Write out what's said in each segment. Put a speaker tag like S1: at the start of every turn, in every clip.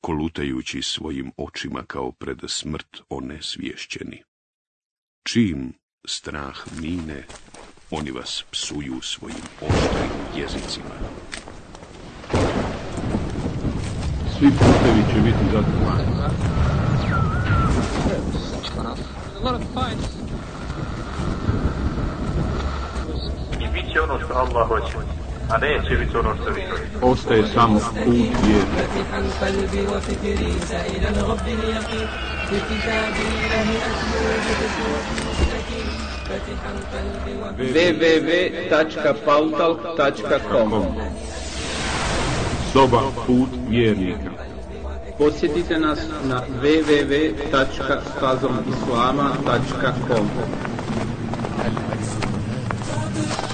S1: kolutajući svojim očima kao pred smrt onesvješćeni. Čim strah mine, oni vas psuju svojim oštrim jezicima.
S2: Svi putevi će biti zatvoreni.
S3: I bit će ono što Allah hoće, a neće biti ono što vi.
S2: Ostaje samo put
S4: vjeri.
S5: www.pautalk.com
S2: Soba put vjernika
S5: Posjetite nas na www.fazomislama.com www.fazomislama.com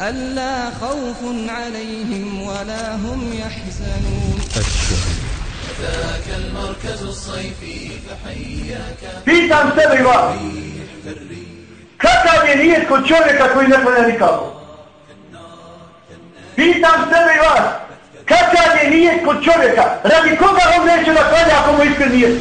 S4: ألا خوف عليهم ولا هم يحزنون
S6: Pitam sebe i vas. Kakav je nijet kod čovjeka koji ne klanja nikako? Pitam sebe i vas. Kakav je nijet kod čovjeka? Radi koga on neće da klanja ako mu iskren nijet?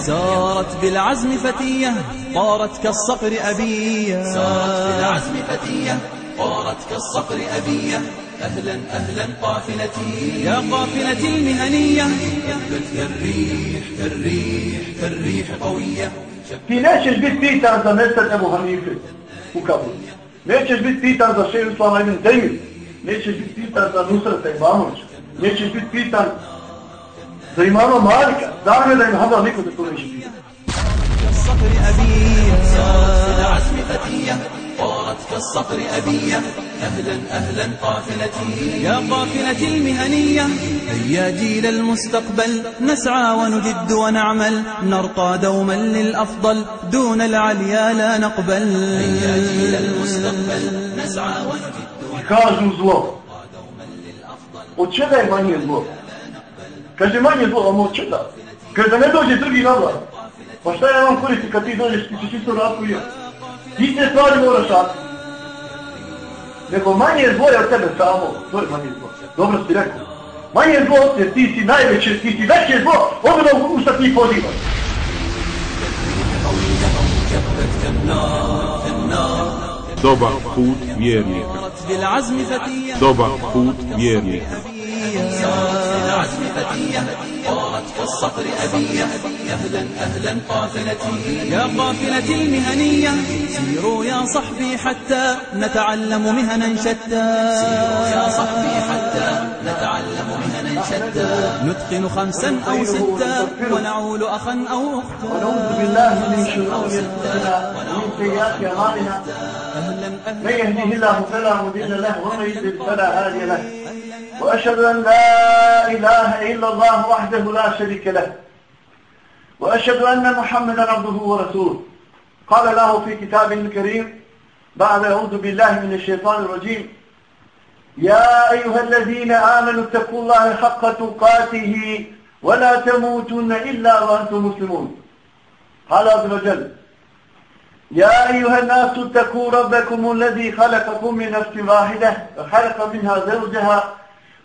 S7: سارت بالعزم فتية طارت كالصقر أبية. سارت بالعزم فتية طارت كالصقر أبية. أهلا أهلا قافلتي. يا قافلتي المهنية. أثبت كالريح كالريح كالريح قوية.
S6: في ناس البيت فيه ترى مثل أبو حنيفة وكابو ناس البيت فيه ترى شيخ الإسلام ابن تيمية ناس البيت فيه ترى نصرة إمامه ناس البيت فيه ترى ده مالك ده عمل ده ينهضر عليكم دكتور إنجليزي
S7: كالصقر أبية سارت العزم فتية طارت كالصقر أبية أهلا أهلا قافلتي يا قافلتي المهنية هيا جيل المستقبل نسعى ونجد ونعمل نرقى دوما للأفضل دون العليا لا نقبل هيا جيل المستقبل نسعى ونجد
S6: ونعمل Кажу зло. От чего я? Kaže manje zlova moće da. Kaže da ne dođe drugi na vlast. Pa šta ja vam koristi kad ti dođeš, ti ćeš isto rastu i ja. Ti te stvari moraš rastu. Nego manje zvoje od tebe samo, to je manje zlo. Dobro si rekao. Manje zlo je, ti si najveće, ti si veće zlo, ogledam u šta ti pozivaš.
S2: Doba put vjernika.
S7: Doba put vjernika.
S2: Doba put vjernika.
S7: بالعزم فتية طارت كالصقر أبية. أهلا أهلا قافلتي يا قافلتي المهنية سيروا يا صحبي حتى نتعلم مهنا شتى. سيروا يا صحبي حتى نتعلم مهنا شتى. نتقن خمسا أو ستا ونعول أخا أو أختا
S6: ونعوذ بالله من شرور أنفسنا. ومن سيئات أعمالنا.
S7: أهلا.
S6: من يهده الله فلا مضل له ومن يضلل فلا هادي له. وأشهد أن لا إله إلا الله وحده لا شريك له. وأشهد أن محمدا عبده ورسوله. قال له في كتابه الكريم بعد أعوذ بالله من الشيطان الرجيم يا أيها الذين آمنوا اتقوا الله حق تقاته ولا تموتن إلا وأنتم مسلمون. قال عز وجل يا أيها الناس اتقوا ربكم الذي خلقكم من نفس واحدة وخلق منها زوجها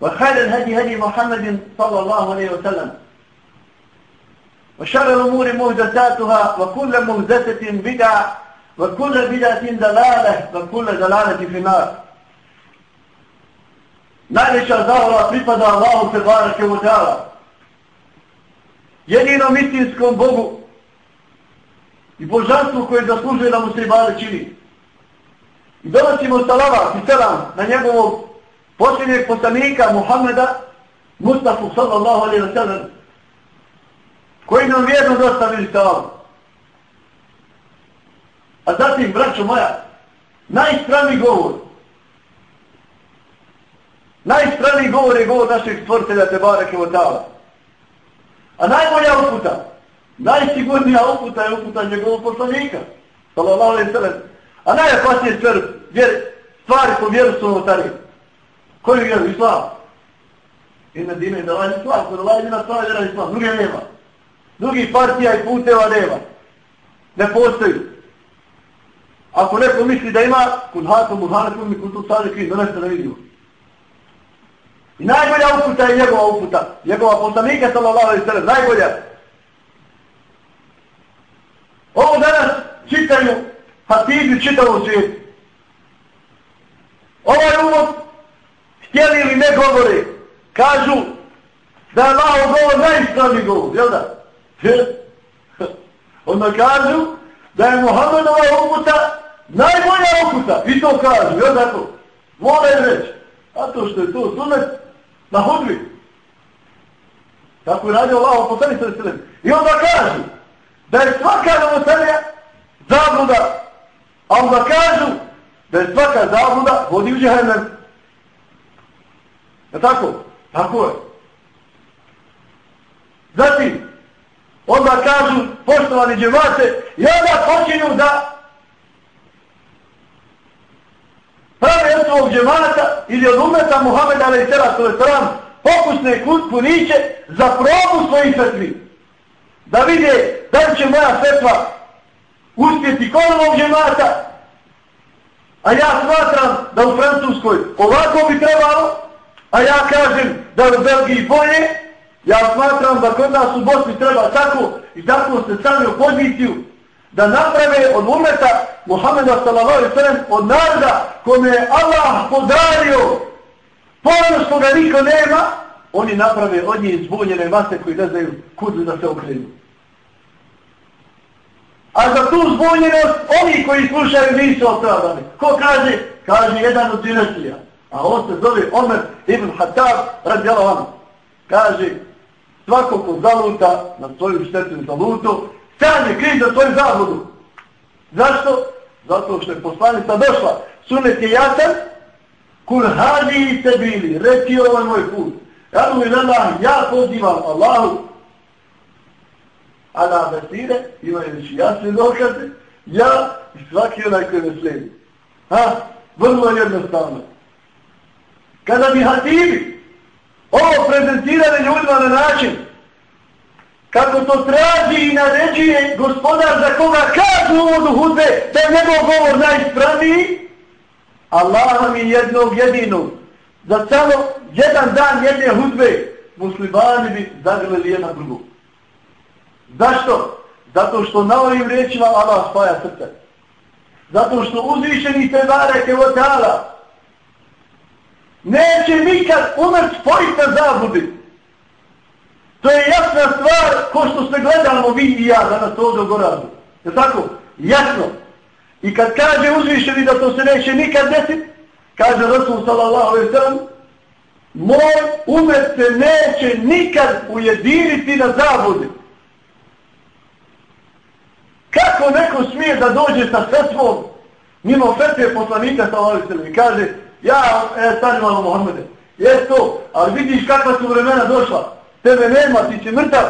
S6: وخير الهدي هدي محمد صلى الله عليه وسلم وشر الأمور مهدساتها وكل مهدسة بدعة وكل بدعة دلالة وكل دلالة في النار Najveća zahvala pripada Allahu te barake u ta'ala. Jedinom istinskom Bogu i božanstvu koje zaslužuje da mu se ibade čini. I donosimo salavat i selam na njegovog posljednjeg poslanika Muhammeda Mustafa sallallahu alaihi wa sallam koji nam vjerno dostavili salavat. A zatim, braćo moja, najstrani govor, najstrani govor je govor našeg stvoritelja Tebara Kevotala. A najbolja uputa, najsigurnija uputa je uputa njegovog poslanika, sallallahu alaihi sallam. A najopasnije stvar, stvari po vjeru su notarije. Koju vjeru? Islam. I dine da ovaj islam, kod ovaj dina stvar vjera islam, druge nema. Drugi partija i puteva nema. Ne postoji. Ako neko misli da ima, kod hatu, buhana, kod mi kutu sada kriz, doneste da vidimo. I najbolja uputa je njegova uputa. Njegova poslanika, sallallahu alaihi sallam, najbolja. Ovo danas čitaju hatibi čitavu svijetu. Ovaj uvod, htjeli ili ne govore, kažu da je Allahov govor najispravni govor, jel da? Onda kažu da je Muhammedova uputa najbolja uputa. I to kažu, jel da to? Moraju reći. A to što je to sunet na hudbi. Tako je radio Allah, poslani se I onda kažu da je svaka novotarija zabluda, a onda kažu da je svaka zabluda vodi u džehennem. Je tako? Tako je. Zatim, onda kažu poštovani džemate i onda počinju da prave od svog džemata ili od umeta Muhammeda alaih sallam pokusne puniće za probu svojih fetvi da vide da li će moja fetva uspjeti kod ovog džemata, a ja smatram da u Francuskoj ovako bi trebalo, a ja kažem da u Belgiji bolje, ja smatram da kod nas u Bosni treba tako i tako se sami u poziciju da naprave od umeta Muhammeda sallallahu od naroda kome je Allah podario ponosno ga niko nema, oni naprave od njih zbunjene mase koji ne znaju kudu da se okrenu. A za tu zbunjenost, oni koji slušaju nisu opravdani. Ko kaže? Kaže jedan od dinastija. A on se zove Omer ibn Hatab radi Allah. Kaže, svako ko zaluta na svoju štetnu zalutu, sam je kriv za svoju zabludu. Zašto? Zato što je poslanica došla. Sunet je jasan, kul hadi i te bili, reci ovaj moj put. Ja mu ja pozivam Allahu, a na besire imajući jasne dokaze, ja i svaki onaj koji me slijedi. Ha? Vrlo jednostavno. Kada bi hatibi ovo prezentirali ljudima na način kako to traži i naređuje gospodar za koga kažu uvodu hudbe da je njegov govor najispravniji, Allah mi jednog jedinog za samo jedan dan jedne hudbe muslimani bi zagrlili jedan drugu. Zašto? Zato što na ovim riječima Allah spaja srce. Zato što uzvišeni te bareke od Allah neće nikad umrt spojiti na zabudi. To je jasna stvar ko što se gledamo vi i ja danas ovdje u Goradu. Je tako? Jasno. I kad kaže uzvišeni da to se neće nikad desiti, kaže Rasul sallallahu alaihi sallam, moj umet se neće nikad ujediniti na zabudi. Kako neko smije da dođe sa fetvom mimo fetve poslanika sallallahu alaihi sallam i kaže ja, e, stani malo Mohamede, jes to, ali vidiš kakva su vremena došla, tebe nema, ti si mrtav,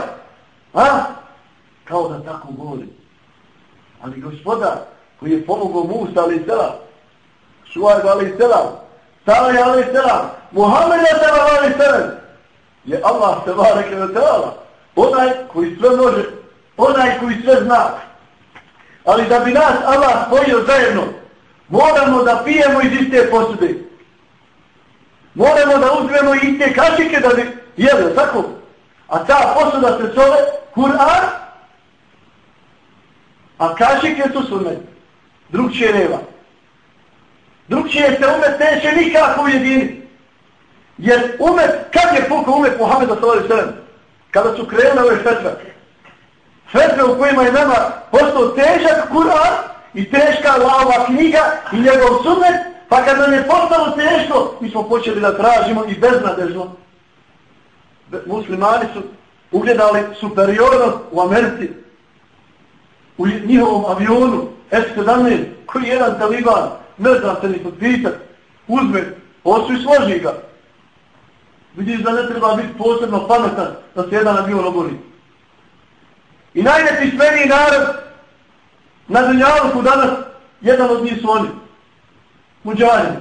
S6: a? Kao da tako govori. Ali gospoda koji je pomogao Musa ali sela, Šuaj ali selam. Salaj ali selam. Muhammed ali sela, je Allah se vareke ve onaj koji sve može, onaj koji sve zna, Ali da bi nas Allah spojio zajedno, moramo da pijemo iz iste posude. Moramo da uzmemo i te kašike da bi jeli, tako? A ta posuda se zove Kur'an, a kašike su sunet. Drugčije nema. Drugčije se umet neće nikako ujediniti. Jer umet, kad je pukao umet Muhammeda s.a.v. Kada su krenule ove fetve. Fetve u kojima je nama postao težak Kur'an i teška lava knjiga i njegov sunet, pa kad nam je postalo teško, mi smo počeli da tražimo i beznadežno. Muslimani su ugledali superiornost u Americi, u njihovom avionu F-17, koji je jedan taliban, ne znam se ni potpitat, uzme, osu i složi ga. Vidiš da ne treba biti posebno pametan da se jedan avion obori. I najnepismeniji narod na Dunjaluku danas, jedan od njih su oni. Muđani.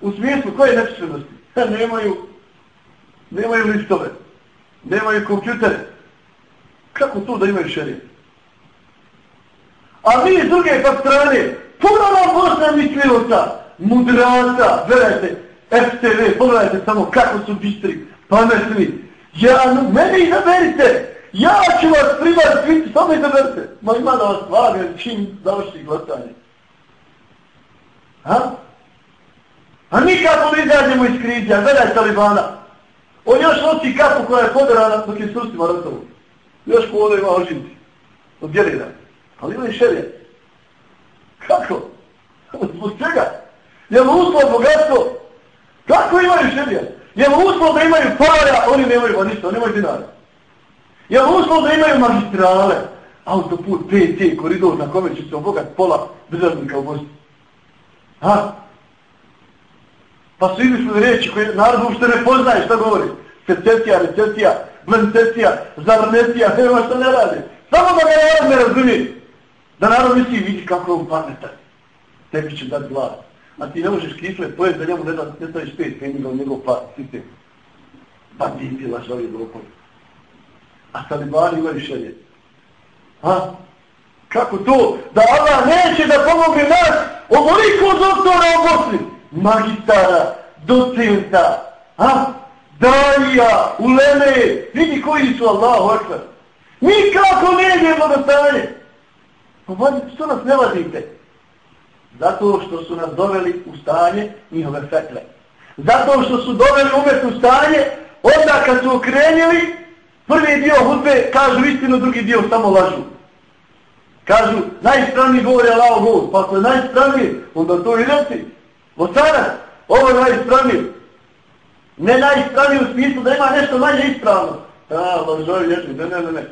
S6: U smislu koje nepisvenosti? nemaju, nemaju listove. Nemaju kompjutere. Kako to da imaju šerije? A mi s druge pa strane, puno nam Bosna mislilota, mudrata, verajte, FTV, pogledajte samo kako su bistri, pametni. Ja, mene izaberite, ja ću vas privat, samo izaberite. Ma ima da vas vaga, čim završi glasanje. Ha? A nikako ne izađemo iz krize, gledaj Talibana. On još nosi kapu koja je podarana dok je s Rusima. Još po ovoj ima ožinci. Od djelina. Ali ima i šerija. Kako? Zbog čega? Je li uslov bogatstvo? Kako imaju šerija? Je li uslov da imaju para? Oni nemaju ništa, oni imaju dinara. Je li uslov da imaju magistrale? Autoput, PT, koridor na kome će se obogat pola državnika u Bosni. Ha? Pa su izmišljene reći koje narod uopšte ne poznaje šta govori. Secesija, recesija, blencesija, zarnesija, nema šta ne radi. Samo da ga narod ne razumije. Da narod misli, vidi kako je on pametan. Tebi će dati glas. A ti ne možeš kisle pojeti da njemu ne da ne staviš pet penjiga u njegov pa, sistem. Pa ti ti lažali blokovi. A talibani imaju šelje. Ha? Kako to? Da Allah neće da pomogne nas ovoliko doktora u Bosni. Magistara, docenta, ha? Dalija, uleme, vidi koji su Allahu akvar. Nikako ne idemo do stanje. Pa što nas ne vadite? Zato što su nas doveli u stanje njihove fetve. Zato što su doveli umet u stanje, onda kad su okrenjeli, prvi dio hudbe kažu istinu, drugi dio samo lažu. Kažu, najstraniji govori Allaho govor, pa ako je najstraniji, onda to i reci. Osana, ovo je najstraniji. Ne najstraniji u smislu da ima nešto manje ispravno. A, pa lažovi, ješli, ne, ne, ne, ne.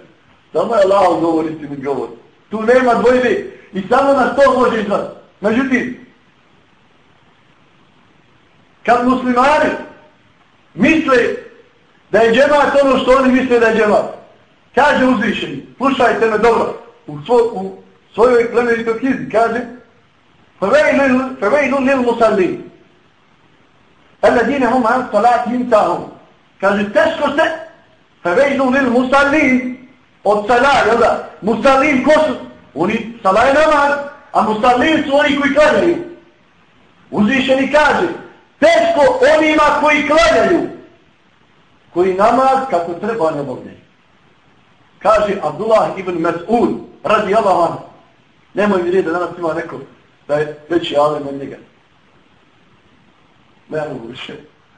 S6: Samo je Allaho govor, istini govor. Tu nema dvojbe i samo na to može izvati. Međutim, kad muslimani misle da je džemat ono što oni misle da je džemat, kaže uzvišeni, slušajte me dobro, u, svo, u svojoj plemenitoj knjizi, kaže فَوَيْلُ لِلْمُسَلِّينَ الَّذِينَ هُمْ عَنْ صَلَاتِ مِنْتَهُمْ kaže teško se فَوَيْلُ لِلْمُسَلِّينَ od salah, jel da? Musallin ko su? Oni, salah je namaz, a musallin su oni koji klanjaju. Uzvišeni kaže, teško onima koji klanjaju, koji namaz kako treba ne obavljaju. Kaže Abdullah ibn Mas'ud, radi Allah nemoj mi reći da danas ima neko da je veći alim od njega. Ne mogu više.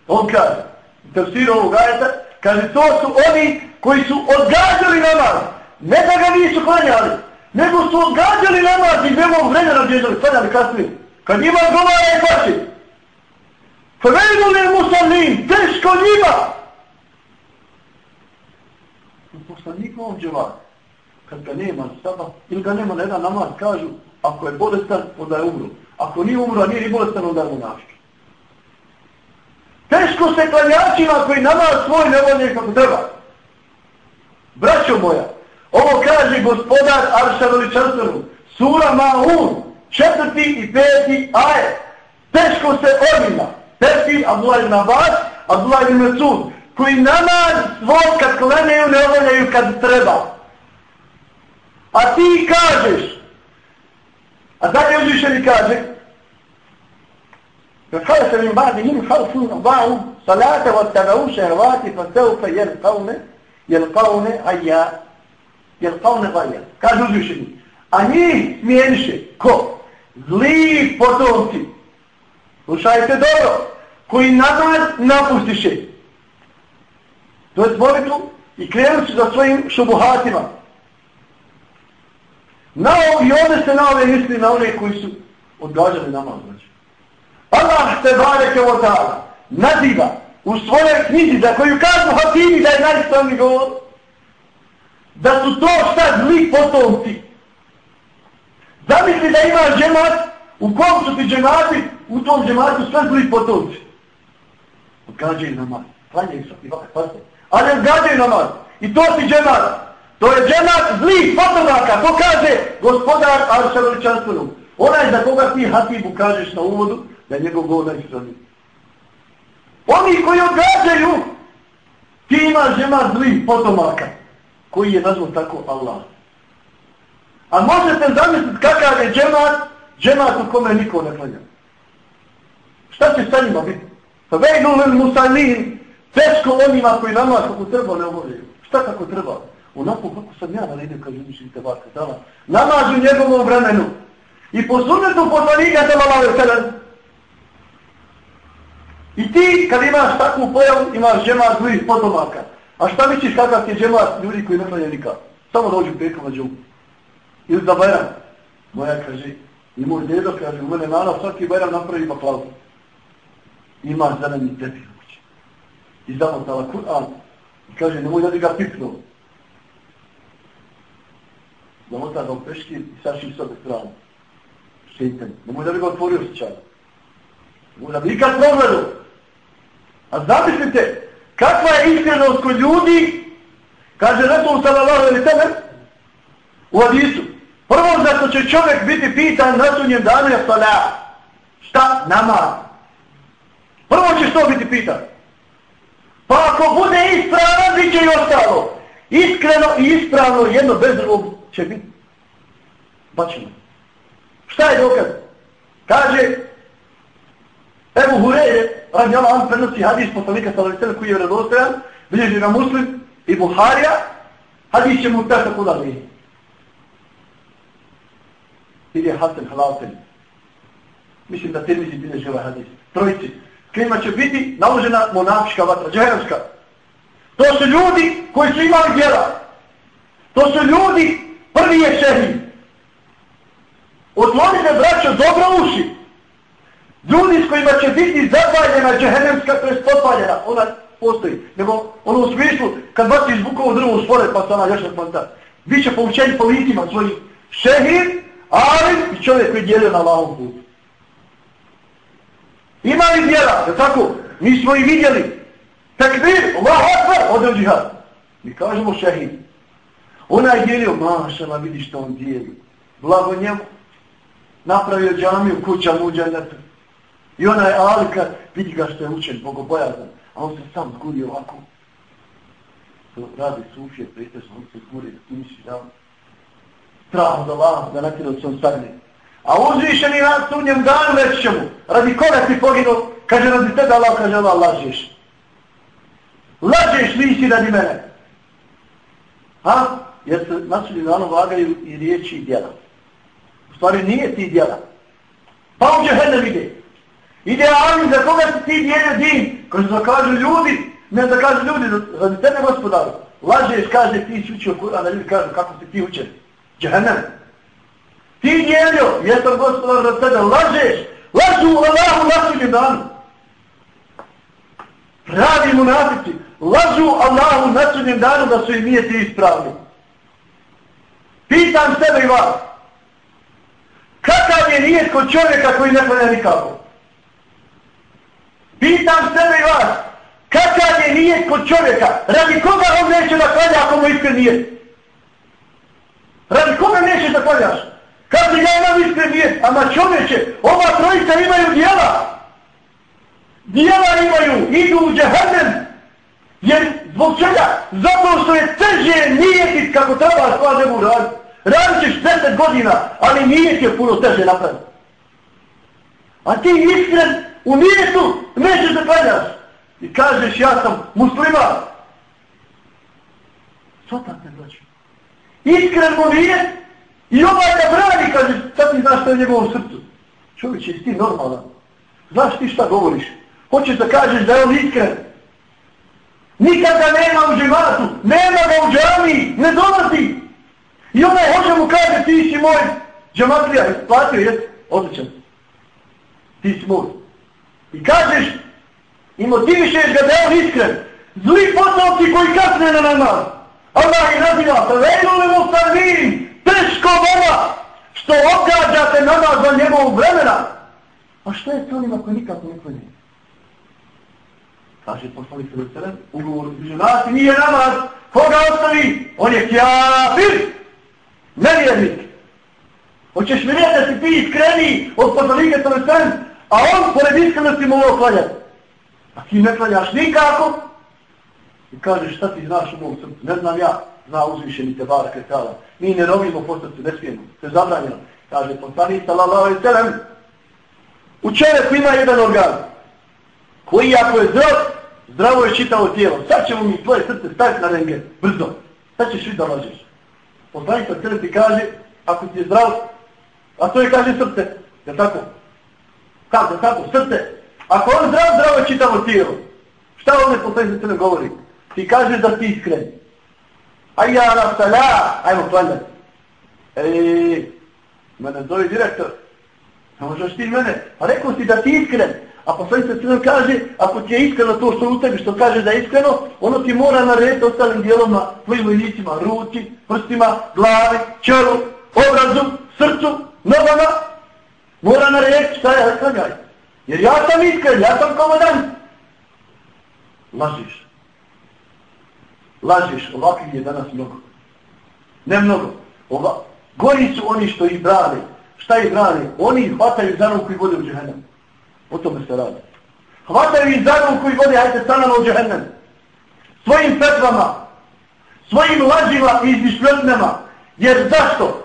S6: On kaže, u ovog ajeta, kaže, to su oni koji su odgađali namaz. Ne da ga nisu klanjali, nego su odgađali namaz i nemog vremena bježali, klanjali kasnije. Kad njima govara je paši. Frenu ne musalim, teško njima. U poslanikovom dževaru, kad ga nema saba, ili ga nema na jedan namaz, kažu, ako je bolestan, onda je umro. Ako nije umro, a nije ni bolestan, onda je munaški. Teško se klanjačima koji namaz svoj ne volje kako treba. Braćo moja, ovo kaže gospodar Arša Veličanstvenu, sura Ma'un, četvrti i peti aje. Teško se odima, peti Abdullah ibn Abbas, Abdullah ibn Mesud, koji namaz svoj kad klanjaju ne voljaju kad treba. A ti kažeš, A dalje uzvišeni kaže, فخلف من بعدهم خلف أضاعوا صلاة واتبعوا شهوات فسوف يلقون يلقون غيا يلقون غيا kaže uzvišeni a njih smijeniše ko? zli potomci slušajte dobro koji namaz napustiše to je molitvu i krenu za svojim šubuhatima na i ovdje se na ove misli na one koji su odgađali namaz znači Allah se bareke o ta'ala naziva u svojoj knjizi za koju kažu Hatimi da je najstavni govor da su to šta zli potomci. Zamisli da imaš džemat u kom su ti džemati u tom džematu sve zli potomci. Odgađaju namaz. Klanjaju se a ne zgađaju namaz. I to ti džemat. To je džemat zli potomaka. To kaže gospodar Aršavoličanstvenom. Onaj za koga ti Hatibu kažeš na uvodu, da njegov govor najsredniji. Oni koji odgađaju, ti imaš džemat zli potomaka, koji je nazvan tako Allah. A možete zamisliti kakav je džemat, džemat u kome niko ne klanja. Šta će sa njima biti? Pa vejnu musallin teško onima koji namaz kako treba ne obavljaju. Šta kako treba? Onako kako sam ja naredio kad umišljim te vas dala. Namaz u njegovom vremenu. I po sunnetu poslanika te malave sedem. I ti kad imaš takvu pojavu, imaš džemat zlih potomaka. A šta misliš kakav ti je džemat ljudi koji ne klanja nikad? Samo dođu pekom na džumu. Ili da bajram. Moja kaže, i moj dedo kaže, u mene nana svaki bajram napravi baklavu. Imaš zeleni tepi. I zamotala Kur'an. I kaže, nemoj da bi ga pipnuo. Zamota ga u peški i saši obe strane. Šeitan. Nemoj da bi ga otvorio sjećanje. Nemoj da bi ikad pogledao. A zamislite, kakva je iskrenost kod ljudi, kaže Resul sallallahu alaihi sallam, u hadisu. Prvo zato će čovjek biti pitan na sunjem danu je salat. Šta? Namaz. Prvo će što biti pitan. Pa ako bude ispravno, bit će i ostalo. Iskreno i ispravno, jedno bez drugog će biti. bačeno. Šta je dokaz? Kaže, Ebu Hureyre, radi Allah, on prenosi hadis poslanika sallallahu koji je vredostojan, bilježi na muslim i Buharija, hadis će mu tako kuda li. Ili je Hasan Halatel. Mislim da termizi bilježi ovaj hadis. Trojici. Klima će biti naložena monafička vatra, džehenska. To su ljudi koji su imali djela. To su ljudi, prvi je šehi. Otvorite, braćo, dobro uši. Ljudi s kojima će biti zapaljena džehennemska, to je potpaljena, ona postoji. Nego ono u smislu, kad baci zvukovu drvo u spore, pa se ona još ne pomta. Biće poučeni po licima svojih šehir, ali i čovjek koji djelio na lavom putu. Ima li djela, je tako? Mi smo i vidjeli. Takvir, Allah akbar, odel džihad. Mi kažemo šehid. Ona je dijelio, mašala, vidi što on dijeli. Blago njemu. Napravio džamiju, kuća muđa, ne I ona je Alika, vidi ga što je učen, bogobojazan, a on se sam zguri ovako. To radi sufije, prijateljstvo, on se zguri, da ti misliš da on strah od Allah, da nakon se on sagne. A uzvišeni u njem danu reći će mu, radi koga ti poginuo, kaže radi tebe Allah, kaže Allah, lažeš. Lažeš nisi radi mene. Ha? Jer se na sunjem danu vagaju i riječi i djela. U stvari nije ti djela. Pa on će hene Ide Amin, za koga si ti dijelio din? Kaže da kažu ljudi, ne da kažu ljudi, za tebe gospodaru. Lažeš, kaže, ti si učio Kur'an, da ljudi kažu kako si ti učen. Džehennem. Ti djeljo, jesam gospodar za tebe, lažeš. Lažu u Allahu nasudnjem danu. Pravi munafici, lažu Allahu nasudnjem danu da su i nije ti ispravni. Pitam sebe i vas. Kakav je nijet kod čovjeka koji ne gleda nikako? Pitam sebe i vas, kakav je nijet kod čovjeka? Radi koga on neće da klanja ako mu iskren nijet? Radi koga nećeš da klanjaš? Kaže, ga imam iskren nije, ama čovječe, ova trojica imaju dijela. Dijela imaju, idu u džahennem. Jer zbog čega? Zato što je teže nijetit kako treba s kladem u. Radit ćeš 10 godina, ali nije je puno teže napraviti. A ti iskren u nijetu nećeš da klanjaš. I kažeš ja sam musliman. Što tako ne dođe? Iskren mu nije i ovaj ga brani, kaže, sad ti znaš što je njegovom srcu. Čovječ, jesi ti normalan? Znaš ti šta govoriš? Hoćeš da kažeš da je on iskren? Nikad nema u džematu, nema ga u džami, ne dolazi. I onaj hoće mu kaže, ti si moj džematlija, platio je, odličan. Ti si moj. I kažeš, i motivišeš ga da je on iskren. Zli potovci koji kasne na nama. Allah je naziva, sa vejnuli mu sarvim, teško vama, što odgađate namaz za njegovog vremena. A što je s onima koji nikako ne klanje? Kaže poslanik se do sebe, ugovor između nas i nije namaz, koga ostavi? On je kjafir, nevjernik. Hoćeš mi reći da si ti iskreni od poslanike to sen, a on pored iskrenosti mogu klanjati. A ti ne klanjaš nikako? I kaže šta ti znaš u mom srcu? Ne znam ja, zna uzvišeni te bar kretala. Mi ne rovimo postati, ne smijemo, to je zabranjeno. Kaže poslanik sallallahu alaihi sallam, u čovjeku ima jedan organ, koji ako je zdrav, zdravo je čitavo tijelo. Sad ćemo mi tvoje srce staviti na rengen, brzo. Sad ćeš vidjeti da lažeš. Poslanik sallallahu ti kaže, ako ti je zdrav, a to je kaže srce, je tako? Kako, tako, srce. Ako on zdrav, zdravo je čitavo tijelo. Šta ovdje poslanik sallallahu govori? Ti kažeš da ti iskren. Aj ja na sala, ajmo toalet. Ej, mene zove direktor. Ne možeš ti mene. A rekao si da ti iskren. A poslanik se sve kaže, ako ti je iskreno to što u tebi, što kaže da je iskreno, ono ti mora narediti ostalim dijeloma, tvojim vojnicima, ruci, prstima, glavi, čelu, obrazu, srcu, nogama. Mora narediti šta je, klanjaj. Jer ja sam iskren, ja sam komodan. Lažiš. Lažiš, ovakvih je danas mnogo. Ne mnogo. Ova, gori su oni što ih brane. Šta ih brane? Oni ih hvataju za ruku i vode u džehennem. O tome se radi. Hvataju ih za ruku i vode, hajte stanama u džehennem. Svojim petvama, svojim lažima i izmišljotnjama. Jer zašto?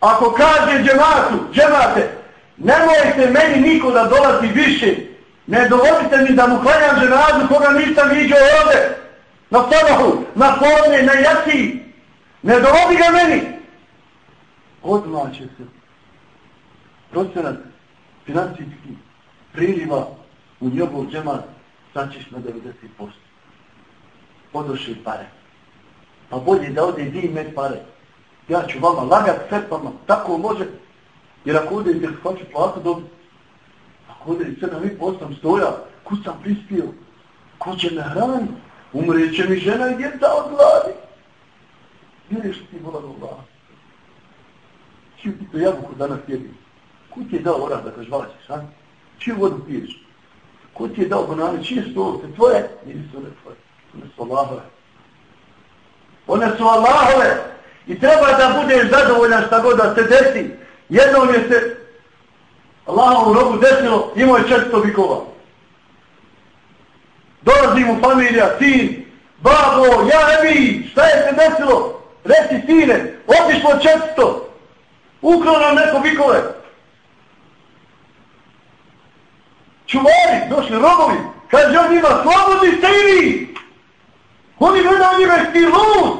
S6: Ako kaže džematu, džemate, nemojte meni niko da dolazi više. Ne dovodite mi da mu klanjam ženazu koga nisam vidio ovdje. Na sabahu, na podne, na jaci. Ne dovodi ga meni. Odmah će se procenat financijski priliva u njegov džemat sačiš na 90%. Podošli pare. Pa bolje da ode vi med pare. Ja ću vama lagat srpama, tako može. Jer ako ode gdje hoću pa platu dobiti, ako ode i sedam i postam stoja, kud sam prispio, ko će me hraniti? Umreće mi žena i djeca od gladi. Vjeruješ ti vola do Allah? Čiju ti to jabuku danas jedi? Ko ti je dao orah da kaš a? Čiju vodu piješ? Ko ti je dao banane? Čije su ovce? Tvoje? Nisu one tvoje. One su Allahove. One su Allahove. I treba da budeš zadovoljan šta god da se desi. Jednom je se Allahovu robu desilo, imao je četsto bikova. Dolazi mu familija, sin, babo, ja ebi, šta je se desilo? Reci sine, otišlo četsto, ukrao nam neko bikove. Čuvari, došli robovi, kaže on njima, slobodni ste i vi. Oni gledaju njima, ti lud,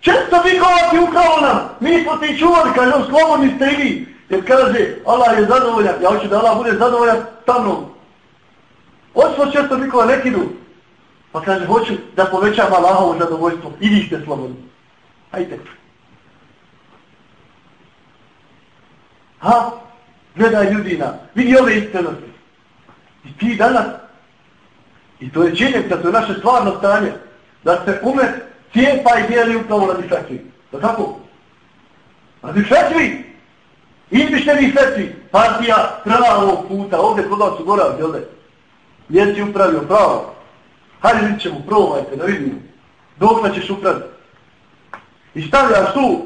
S6: često bikova ti ukrao nam, mi smo ti čuvali, kaže on, slobodni ste i vi. Jer kaže, Allah je zadovoljan, ja hoću da Allah bude zadovoljan sa mnom. Otišlo često bikova, neki idu. Pa kaže, hoću da povećam Allahovo zadovoljstvo. I ste slobodni. Hajde. Ha? Gledaj ljudina. Vidi ove iskrenosti. I ti danas. I to je činjenica, to je naše stvarno stanje. Da se umet cijepa i dijeli upravo radi fetvi. Da tako? Radi fetvi. Izmišljeni fetvi. Partija prava ovog puta. Ovdje kod vas u gora, gdje ovdje? Jesi upravio pravo. Hajde vidit ćemo, probajte da vidimo. Dok ćeš upraviti. I stavljaš tu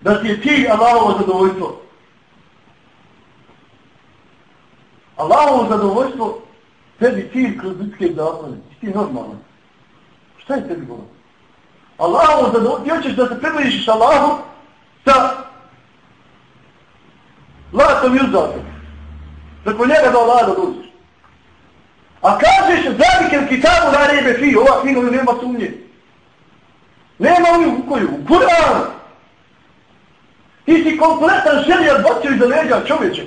S6: da ti je ti Allahovo zadovoljstvo. Allahovo zadovoljstvo tebi cilj kroz ljudske zakone. Ti ti normalno. Šta je tebi bilo? Allahovo zadovoljstvo, ti hoćeš da se približiš Allahom sa latom i uzdatom. Preko njega da Allah da dođeš. A kažeš, zadikem kitabu na rebe fi, ova knjiga nema sumnje. Nema u koju? U Kur'an. Ti si kompletan želija bacio iza leđa čovječe.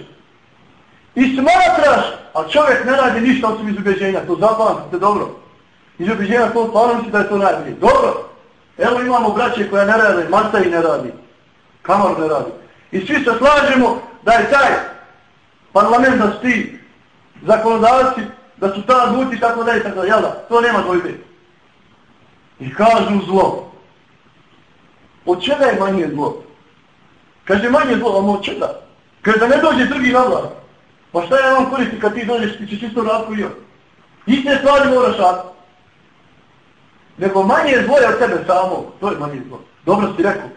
S6: I smatraš, a čovjek ne radi ništa osim iz ubeđenja, to zapamtite dobro. Iz ubeđenja to stvarno misli da je to najbolje. Dobro. Evo imamo braće koja ne radi, Marta i ne radi. Kamar ne radi. I svi se slažemo da je taj parlament da sti zakonodavci, da su ta ljudi tako da je tako da, jel da, to nema dvojbe. I kažu zlo. Od čega je manje zlo? Kaže manje zlo, a od čega? Kaže da ne dođe drugi na vlast. Pa šta ja vam koristi kad ti dođeš, ti će čisto radku i on. Iste stvari moraš raditi. Nego manje zlo je od tebe samo. To je manje zlo. Dobro si rekao.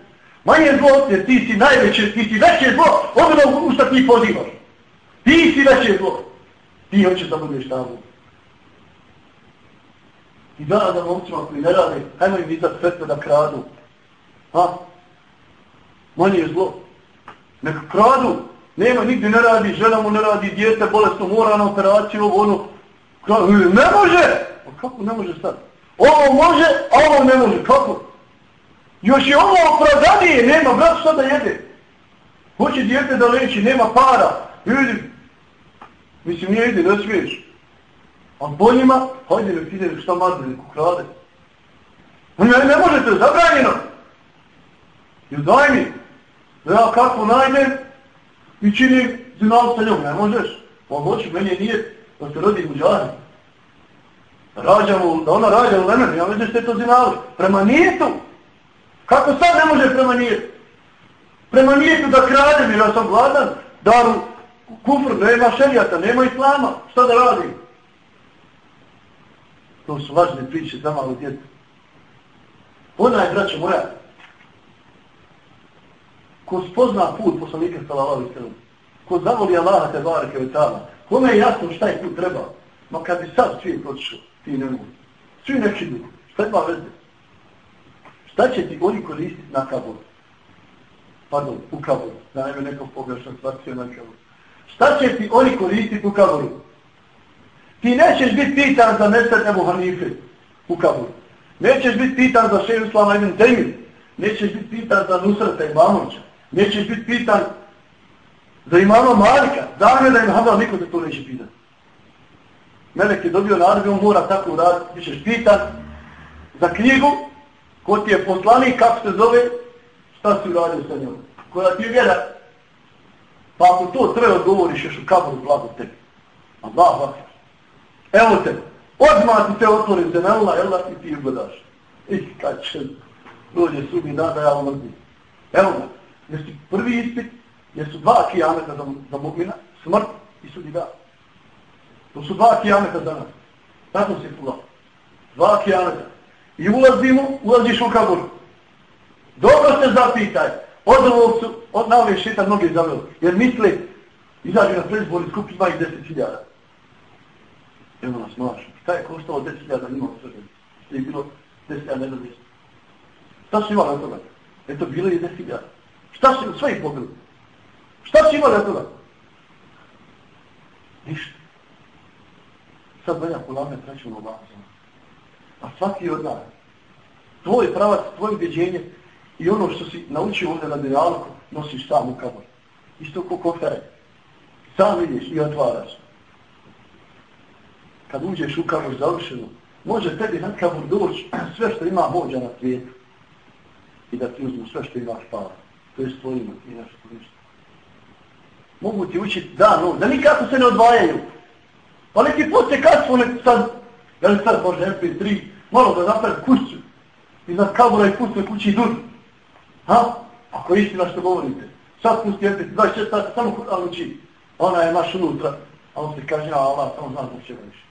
S6: Manje zlo jer ti si najveće, ti si veće zlo od onog u šta ti pozivaš. Ti si veće zlo. Ti hoćeš da budeš tamo. I da da momcima koji ne rade, hajmo im izdati sredstva da kradu. Ha? Manje je zlo. Neka kradu. Nema, nigdje ne radi, žena mu ne radi, djete, bolestno, mora na operaciju, ono. Kradu. Ne može! A kako ne može sad? Ovo može, a ovo ne može. Kako? Još je ovo opravdanije, nema brat šta da jede. Hoće djete da leći, nema para. Ljudi, mislim nije ide, ne smiješ. A boljima, hajde nek ide šta mazde, neko krade. Ne, ne možete, zabranjeno. I daj mi, da ja kako najdem i činim zinal sa njom, ne možeš. Pa hoće, meni nije da se rodi u. Rađamo, da ona rađa u lemenu, ja mislim je to zinali. Prema nijetu. Kako sad ne može prema nijetu? Prema nijetu da kradem jer ja sam gladan, daru kufr, nema šerijata, nema islama. Šta da radim? To su važne priče za malo djeca. Ona je, braćo moja, ko spozna put poslanika sallallahu alaihi sallam, ko zavoli Allaha te barake ve ta'ala, kome je jasno šta je put treba, ma kad bi sad svijet otišao, ti ne mogu. Svi neki ljudi, šta ima veze? Šta će ti oni koristiti na kaboru? Pardon, u kaboru. Da ne nekog pogrešan svacio na kaboru. Šta će ti oni koristiti u kaburu? Ti nećeš biti pitan za Mesed Ebu Hanife u kaburu. Nećeš biti pitan za Šeju Slava Ibn Temir. Nećeš biti pitan za Nusrata Imamovića. Nećeš biti pitan za imama Malika. Zame da im Hadal niko te to neće pitan. Melek je dobio naredbe, on mora tako uraditi, ti ćeš pitan za knjigu, ko ti je poslani, kako se zove, šta si uradio sa njom, koja ti je vjera. Pa ako to sve odgovoriš još u kaboru blago tebi. Allah vakar. Evo te, odmah ti te otvori za nela, jel da ti ti ugledaš. I kad će dođe sudni dan da ja ono umrdi. Evo me, jesi prvi ispit, jesu dva kijameta za, za mu'mina, smrt i sudni dan. To su dva kijameta za nas. Tako si pula. Dva kijameta. I ulazimo, ulaziš u kabur. Dobro se zapitaj. Od ovog su, od na ove šetan mnogi zaveli. Jer misle, izađu na predizbor i skupi ima ih deset hiljada. Evo nas maš. Šta je koštalo deset hiljada ima u sredi? Što je bilo deset hiljada ne deset. Šta su imali od toga? Eto, bilo je deset hiljada. Šta su sve ih pobili? Šta su imali od toga? Ništa sad velja kulame treću u. A svaki od nas, tvoj pravac, tvoje ubjeđenje i ono što si naučio ovdje na dijalku, nosiš sam u kabor. Isto ko kofere. Sam vidiš i otvaraš. Kad uđeš u kabor završeno, može tebi na kabor doći sve što ima vođa na svijetu. I da ti uzmu sve što imaš para. To je svojima i nešto ništa. Mogu ti učiti dan, da nikako se ne odvajaju. Pa neki poslije kasvo, neki sad, ja li sad može MP3, malo da napravi kuću, iznad kabura i puste kući i dur. Ha? Ako je istina što govorite. Sad pusti MP3, 26 sata, samo Kur'an uči. Ona je naš unutra, a on se kaže, a Allah, samo zna zbog čega više.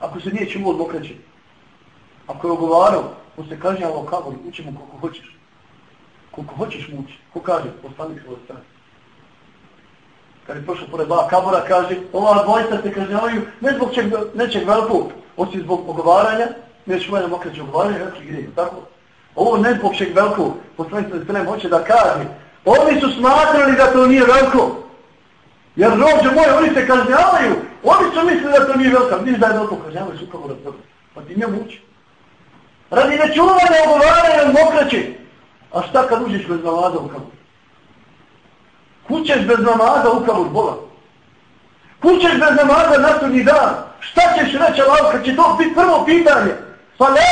S6: Ako se nije čemu odmokreće, ako je ogovarao, on se kaže, a kabur, uči mu koliko hoćeš. Koliko hoćeš mu uči. Ko kaže? Ostani svoj strani kad je prošao pored dva kabora, kaže, ova dvojica se kažnjavaju ne zbog čeg, nečeg velikog, osim zbog pogovaranja neću mojom mokreće ogovaranja, veliki grije, tako? Ovo najpopšeg zbog čeg veliko, poslanicu hoće da kaže. Oni su smatrali da to nije veliko. Jer rođe moje, oni se kažnjavaju. Oni su mislili da to nije veliko. Vidiš da je veliko, kažnjavaju su upravo da to. Pa ti njemu uči. Radi nečuvanja ogovaranja mokraće. A šta kad uđeš bez namaza u kabur? Kućeš bez namaza u kabur, bola. Kućeš bez namaza na sudnji dan. Šta ćeš reći Allah kad će to biti prvo pitanje? Pa ne!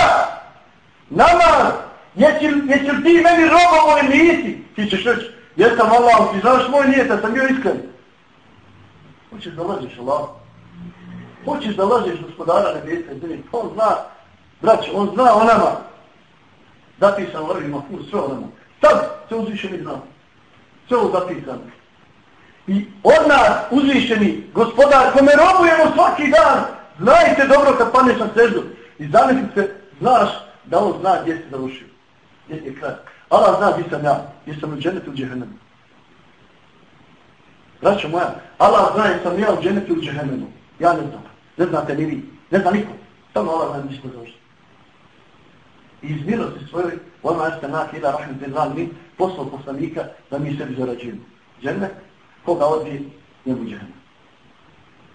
S6: Namaz! Jesi li ti meni robovo ili nisi? Ti ćeš reći, jesam Allah, ti znaš moj nijet, ja sam bio iskren. Hoćeš da lažeš Allah? Hoćeš da lažeš gospodara nebesa i zemlje? Pa on zna, braće, on zna o nama. Zapisan vrvi mahfur, sve o nama. Sad se uzvišeni zna. Sve ovo zapisano. I od nas uzvišeni gospodar, kome robujemo svaki dan, znajte dobro kad paneš na seždu. I zamislite, znaš da on zna gdje se završio. Je kraj. Allah zna gdje sam ja. jesam sam u dženetu u džehennemu. Braćo moja, Allah zna jesam sam ja u dženetu u džehennemu. Ja ne znam. Ne znate ni vi. Ne zna niko. Samo Allah zna gdje smo došli. I iz milosti svoje, ona jeste nak ila rahmet bin zalmi, poslao poslanika da mi sebi zarađujemo. Džennet, koga odbije, njemu džehennem.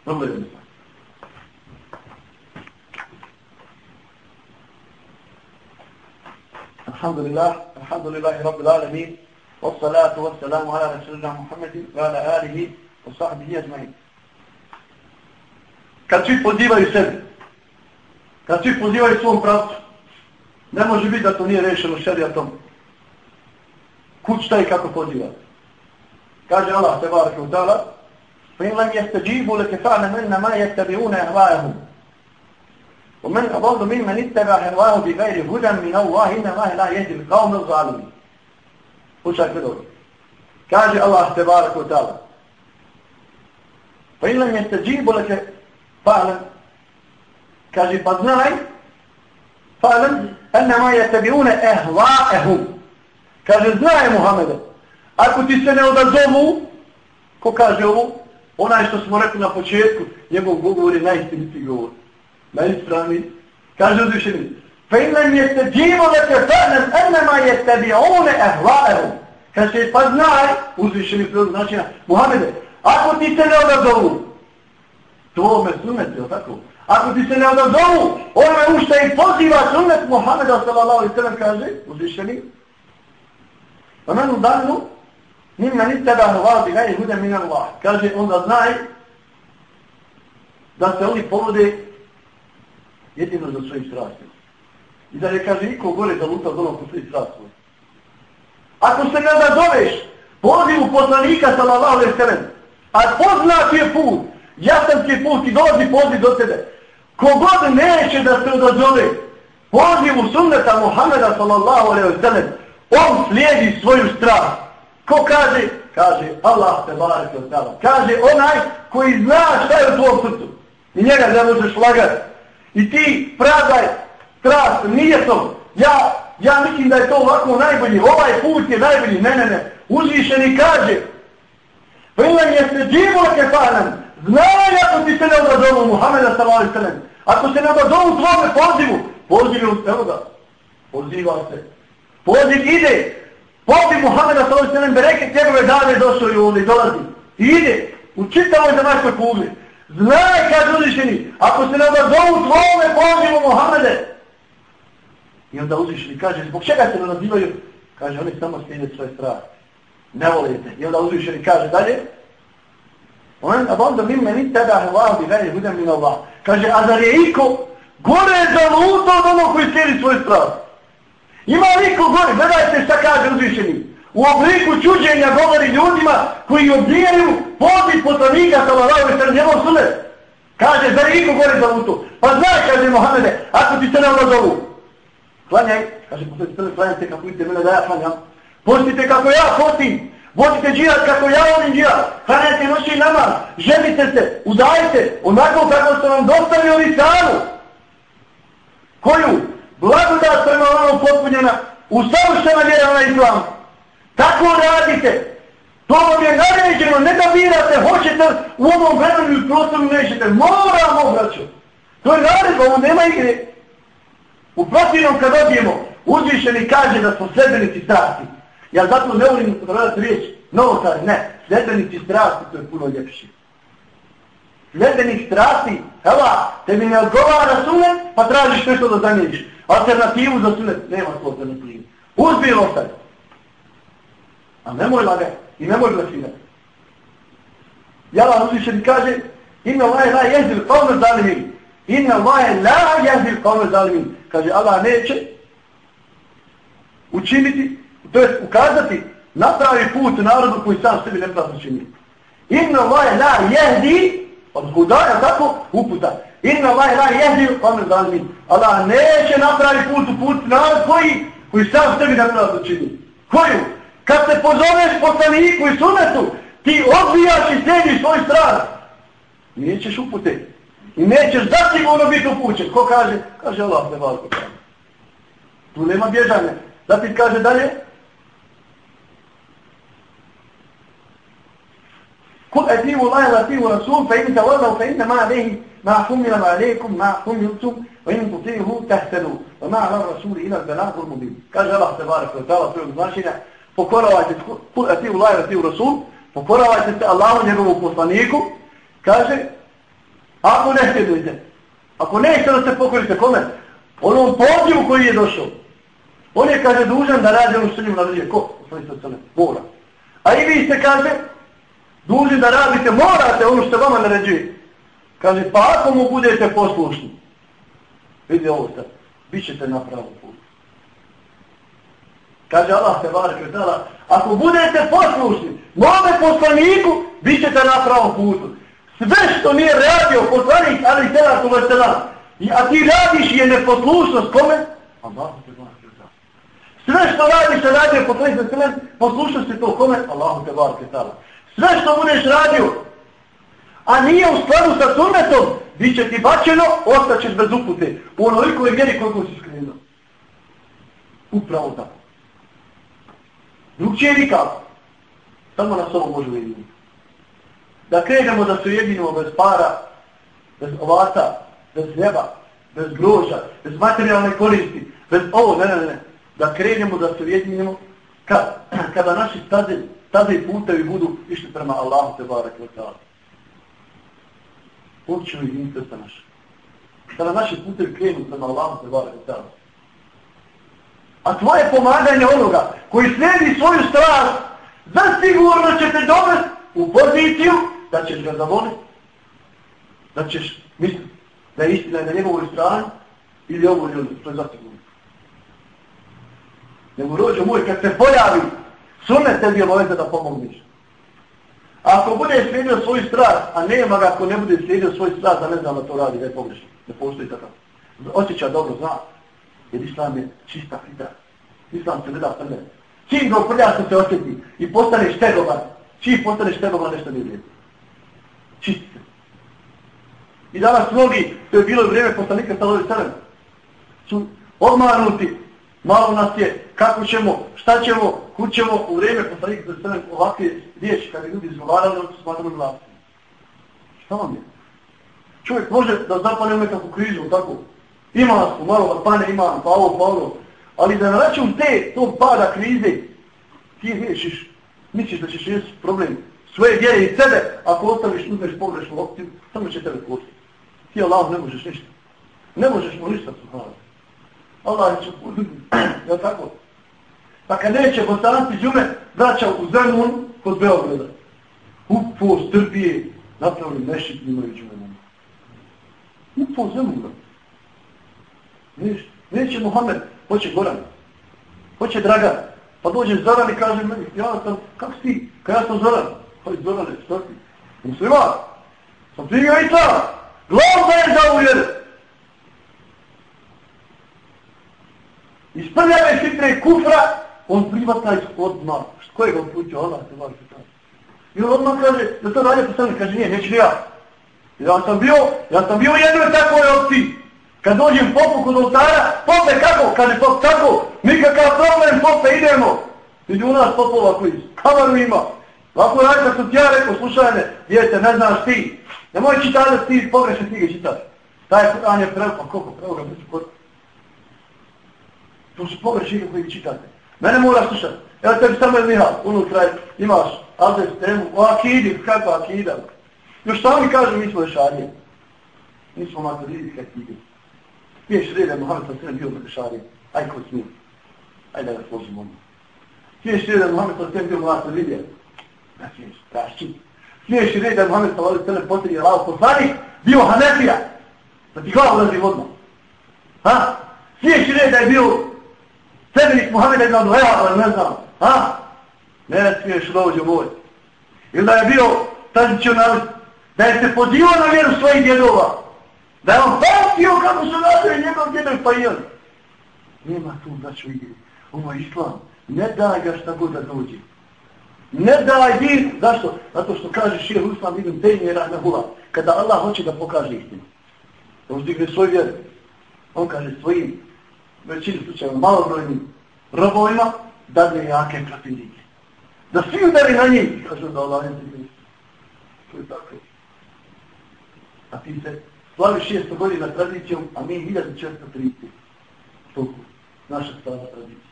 S6: Vrlo je jednostavno. الحمد لله الحمد لله رب العالمين والصلاة والسلام على رسول الله محمد وعلى آله وصحبه أجمعين Kad svi pozivaju sebi, kad svi pozivaju svom pravcu, ne može biti da to nije rešeno šerijatom. Kud šta i kako pozivati? Kaže Allah, te barake u dala, فإن لم يستجيبوا لك فاعلم إنما يتبعون أهواءهم ومن أضل ممن اتبع هواه بغير هدى من الله إنما لا يهدي القوم الظالمين وشاك بدور كاجي الله تبارك وتعالى فإن لم يستجيبوا لك فاعلم كاجي فضناي فاعلم أنما يتبعون أهواءهم كاجي znaj Muhammede ako ti se ne odazovu ko kaže ovo onaj što smo rekli na početku njegov govor je najistiniti govor najispravniji, kaže uzvišeni, فَإِنْ لَمْ يَسْتَجِيبُ لَكَ فَأْنَمْ أَنَّمَا يَتَّبِعُونَ أَهْوَاءَهُمْ Kaže, pa znaj, uzvišeni prilog značina, Muhammede, ako ti se ne odazovu, to me sunnet, je tako? Ako ti se ne odazovu, ono u što i poziva sunnet Muhammeda sallallahu alaihi sallam, kaže, uzvišeni, pa menu danu, nima nitaba hvala bi gaj hude min Allah. Kaže, onda znaj, da se oni povode jedino za svojim strastima. I da ne kaže niko gore da luta dolom po svojim strastima. Ako se ne doveš, pozivu poslanika sallallahu alaihi sallam, a poznat je put, jasan ti je put i dolazi poziv do tebe, kogod neće da se odazove pozivu sunneta Muhammeda sallallahu alaihi sallam, on slijedi svoju strast. Ko kaže? Kaže Allah te barek od tala. Kaže onaj koji zna šta je u tvojom srcu. I njega ne možeš lagati. I ti pravdaj strast nijetom. Ja, ja mislim da je to ovako najbolji. Ovaj put je najbolji. Ne, ne, ne. Uzvišeni kaže. Prilan je se dživo kefanan. Znaj ako ti se ne obrazovu Muhammeda sallallahu sallam. Ako se ne obrazovu tvojome pozivu. Pozivu, evo ga. Poziva se. Poziv ide. Poziv Muhammeda sallallahu sallam. Bereke tebove dave došao i ovdje dolazi. Ide. U čitavoj zemaljskoj kugli. Znaj, kaže uzvišeni, ako se ne odazovu tvojome pozivu Mohamede. I onda uzvišeni kaže, zbog čega se ne nazivaju? Kaže, oni samo slijede svoje strah. Ne volite. I onda uzvišeni kaže dalje. On, a onda mi meni tada hvala bi veni hudem min Allah. Kaže, a zar je iko gore za luto od onog koji slijedi svoj strah? Ima niko gore, gledajte šta kaže uzvišeni u obliku čuđenja govori ljudima koji odbijaju poziv poslanika sa Allahovi sa njegov sunet. Kaže, zar iko gori za lutu? Pa znaj, kaže Mohamede, ako ti se ne odazovu. Ono Klanjaj, kaže, poslanik sunet, klanjajte kako vidite mene da ja klanjam. Postite kako ja postim. Vodite džihad kako ja volim džihad. Hranajte noći namaz. Ženite se, udajte, onako kako ste vam dostavili sanu. Koju? Blagodat prema onom potpunjena u savršena vjera na islamu. Tako radite. To vam je naređeno, ne da birate, hoćete u ovom vremenu i prostoru nećete. Moramo, braćo. To je naredba, ovo nema igre. U protivnom kad odijemo, uzvišeni kaže da smo sledbenici strasti. Ja zato ne volim raditi riječ kaže ne. Sledbenici strasti, to je puno ljepši. Sledbenik strasti, hela, tebi ne odgovara sunet, pa tražiš nešto da zamijeniš. Alternativu za sunet, nema to alternativu. Uzbilo sad. A nemoj lagati i nemoj blasirati. Ja vam kaže, Inna Allahe la jezil qavme zalimin. Inna Allahe la jezil qavme zalimin. Kaže, Allah neće učiniti, to je ukazati, napravi put narodu koji sam sebi ne pravi učiniti. Inna Allahe la jezdi, od hudaja tako, uputa. Inna Allahe la jezdi qavme zalimin. Allah neće napravi put u put narod koji, koji sam sebi ne pravi učiniti. Koju? Kad se pozoveš poslaniku i sunetu, ti odbijaš i slijediš svoj strah nećeš upute. I nećeš zasigurno biti upućen. Ko kaže? Kaže Allah te valko. Tu nema bježanja. Zatim kaže dalje. Kul etivu laje lativu rasul, fa in wadau, fa inna ma alehi, ma humila ma alaikum, ma humiltum, wa in tutihu tahtadu, wa ma ala rasuli ila al-mubin. Kaže Allah te valko. Tala svojeg značenja. Pokoravajte, kul etivu laje lativu rasul, pokoravajte se Allahu njegovu poslaniku, Kaže, ako ne sjedujete, ako ne da se pokorite, kome? Onom pozivu koji je došao. On je, kaže, dužan da radi ono što njemu naređuje. Ko? Mora. A i vi ste, kaže, dužni da radite, morate ono što vama naređuje. Kaže, pa ako mu budete poslušni, vidi ovo sad, bit ćete na pravu. Kaže Allah te bare kretala, ako budete poslušni, mome poslaniku, bit ćete na pravom putu. Sve što nije radio poslanik, ali tela tu vesela, a ti radiš je neposlušnost kome? Allah te bar Sve što radiš je radio poslanik, poslušnost je to kome? Allah te bar kretala. Sve što budeš radio, a nije u skladu sa sunnetom, bit će ti bačeno, ostaćeš bez upute. U onolikoj mjeri koliko si skrenuo. Upravo tako. Drug će nikako. Samo nas ovo može ujediniti. da krenemo da se ujedinimo bez para, bez ovata, bez neba, bez groža, bez materijalne koristi, bez ovo, ne, ne, ne, da krenemo da se ujedinimo kad, kada naši staze, staze i putevi budu išli prema Allahu te barek i ta'ala. Počinu i interesa naša. Kada naši putevi krenu prema Allahu te barek i ta'ala. A tvoje pomaganje onoga koji slijedi svoju strast, zasigurno će te dovesti u poziciju da ćeš ga zavoliti, da ćeš misliti da je istina na njegovoj strani ili ovo ili ono, to je zasigurno. Nego rođo moj, kad se pojavi, sunet tebi je obaveza da pomogniš. A ako bude slijedio svoj strast, a nema ga ako ne bude slijedio svoj strast, da ne znam da to radi, da je pogrešno. Ne postoji takav. Osjeća dobro, zna. Jer islam je čista fitra. Islam se ne da prne. Čim ga uprljaš se osjeti i postaneš tegovan, čim postaneš tegovan, nešto nije vrijedi. Čist se. I danas mnogi, to je bilo vrijeme poslanika Salovi Selem, su odmanuti, malo nas je, kako ćemo, šta ćemo, kud ćemo u vrijeme poslanika Salovi Selem ovakve riječi, kada ljudi izgovarali, oni su smatrali vlasti. Šta vam je? Čovjek može da zapali nekakvu krizu, tako, ima su malo da pane, ima pa ovo, pa ovo, ali da na račun te, tog pada krize, ti riješiš, misliš da ćeš riješiti problem, svoje vjere i sebe, ako ostaviš, uzmeš pogrešnu opciju, samo će tebe kosti. Ti Allah ne možeš ništa. Ne možeš mu ništa suhvala. Allah će uzeti, je tako? Pa kad neće bosanci džume, vraća u Zemun kod Beograda. Upo, strpije, napravili mešit, njima džume. Upo, Zemun. Neće, neće Muhammed, hoće Goran, hoće Dragan. Pa dođe Zoran i kaže meni, ja sam, kako si Kaj ja sam Zoran, Pa je Zorane, šta ti? Musliman. Sam primio ta, Glavno je za ovu vjeru. Iz prljave šitre kufra, on prima taj odmah. Što je ga uputio? Allah se vaši taj. I on odmah kaže, da to dalje sami, kaže, nije, neću ja. Ja sam bio, ja sam bio u jednoj takvoj opciji. Kad dođem popu kod oltara, pope kako? Kaže, pop tako, nikakav problem, pope, idemo. Među u nas popova koji kamaru ima. Ovako radi kad sam ti ja rekao, slušaj me, djete, ne znaš ti. Nemoj čitati da ti pogrešne knjige čitati. Taj Kur'an je pravo, pa koliko pravo ga misli kod? To su pogrešine koji čitate. Mene mora slušati. Evo tebi samo je Mihal, unutra imaš Alde temu, o akidi, kakva akida. Još šta mi kažu, mi smo lešarije. Mi smo maturidi akidi. Nije što da je Muhammed sa sve bio lešarije. Aj ko smije. Aj da ga složimo. ono. Nije što da je Muhammed sa sve bio maturidi. Znači, je strašći. Nije što da je Muhammed sa sve posljednji lao poslanik, bio Hanefija. Da ti glavu razi vodno. Ha? Nije šrede da je bio Sebenik Muhammed ibn Abdul Wahab, ne znam. Ha? Ne smiješ dođe moj. Ili da je bio tradicionalist, da je se pozivao na vjeru svojih djedova. Da je on pamtio kako su radili njegov djedov pa jeli. Nema tu da ću igri. Ovo je islam. Ne daj ga šta god da dođe. Ne daj dir. Zašto? Zato što kaže šir Ruslan vidim tenje na hula. Kada Allah hoće da pokaže istinu. Da uzdigne svoj vjer. On kaže svojim većinu slučajeva malobrojnim robovima dadne jake protivnike. Da svi udari na njih, kažu da Allah ne ti To je tako. A ti se slavi 600 godina tradicijom, a mi 1430. Toku. Naša stara tradicija.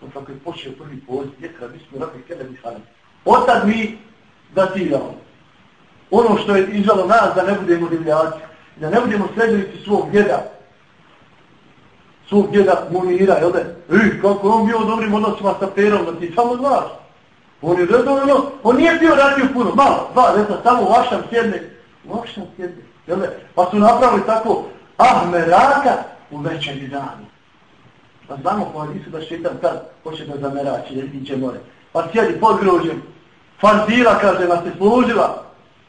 S6: To tako je počeo prvi poziv, vjetra, mi smo rakli kele mi hane. Otad mi datiramo. Ono što je izvalo nas da ne budemo divljaci, da ne budemo sredilici svog djeda, svog djeda Munira, jel da? Ej, kako on bio u dobrim odnosima sa Perom, da ti samo znaš. On je redovno, on nije bio radio puno, malo, dva, ne znam, samo u vašem sjedne, u sjedne, jel? Pa su napravili tako, ahmeraka u večeri danu. Pa znamo po Hadisu da šetan tad hoće da zamerači, da idiće more. Pa sjedi pod grožem, Fanzila, kaže, nas se služila.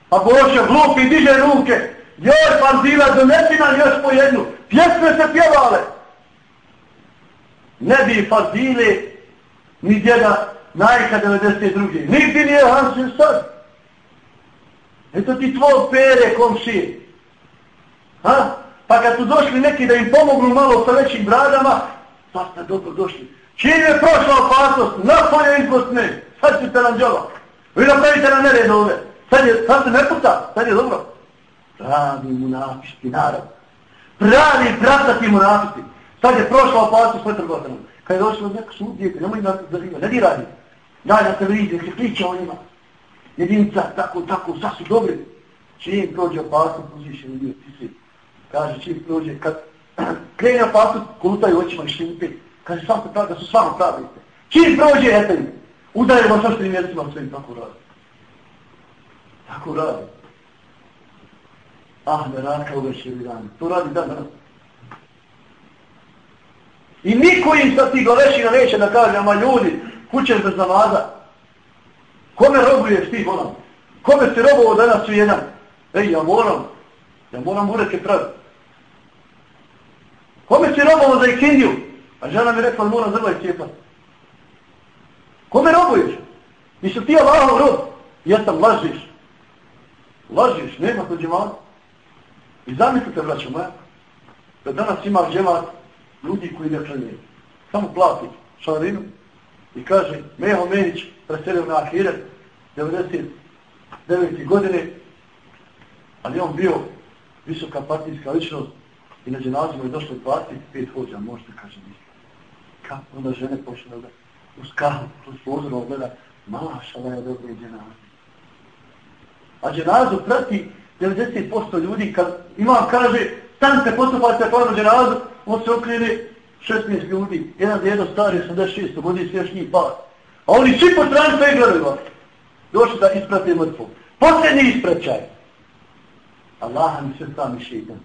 S6: A Bože, glupi, diže ruke. još Fanzila, donesi nam još po jednu. Pjesme se pjevale ne bi fazile ni djeda najka 92. Nigdje nije Hansen sad. Eto ti tvoj pere komšije. Ha? Pa kad su došli neki da im pomognu malo sa većim bradama, sad ste dobro došli. Čim je prošla opasnost, napolje iz Bosne, sad ćete nam džava. Vi napravite nam nered ove. Sad, je, sad se ne puta, sad je dobro. Pravi munafiški narod. Pravi pratati munafiški. Sad je prošla opasnost sve trgovatenom. Kad je došlo neko su dijete, nemoj da zarima, ne diradi. Daj da se vidi, da se kliče o njima. Jedinica, tako, tako, sad su dobri. Čim prođe opasnost, uzviše ljudi, dio, ti si. Kaže, čim prođe, kad krene opasnost, kolutaju očima i šlimpe. Kaže, sam se pravi, da su s vama pravi. Čim prođe, eto im. Udarimo sa što mjesecima, sve im tako radi. Tako radi. Ah, ne raka u večeri dani. To radi dan, danas. I niko im sa tih golešina neće da kaže, ama ljudi, kućeš bez namaza. Kome robuješ ti, volam? Kome si robovo danas u jedan? Ej, ja moram, ja moram ureke praviti. Kome si robovo za ikindiju? A žena mi rekla, moram zrla i cijepa. Kome robuješ? Nisu ti Allahov rob? Jesam, lažiš. Lažiš, nema to džemat. I zamislite, braćo moja, da danas ima džemat ljudi koji ne klanjaju. Samo plati šarinu i kaže Meho Menić preselio na Ahiret 99. godine, ali on bio visoka partijska ličnost i na dženazima je došlo 25 hođa, možete kaže mi. Kako onda žene počne da uz kahu, uz pozorno gleda, mašala je dobro dženazi. A dženazu prati 90% ljudi, kad imam kaže, stanite postupajte po dženazu, on se okrene 16 ljudi, jedan djedo stari 86, godi se još njih par. A oni svi po strani sve gledaju vas. Došli da isprate mrtvo. Posljednji ispraćaj. Allah mi sve sami šeitan.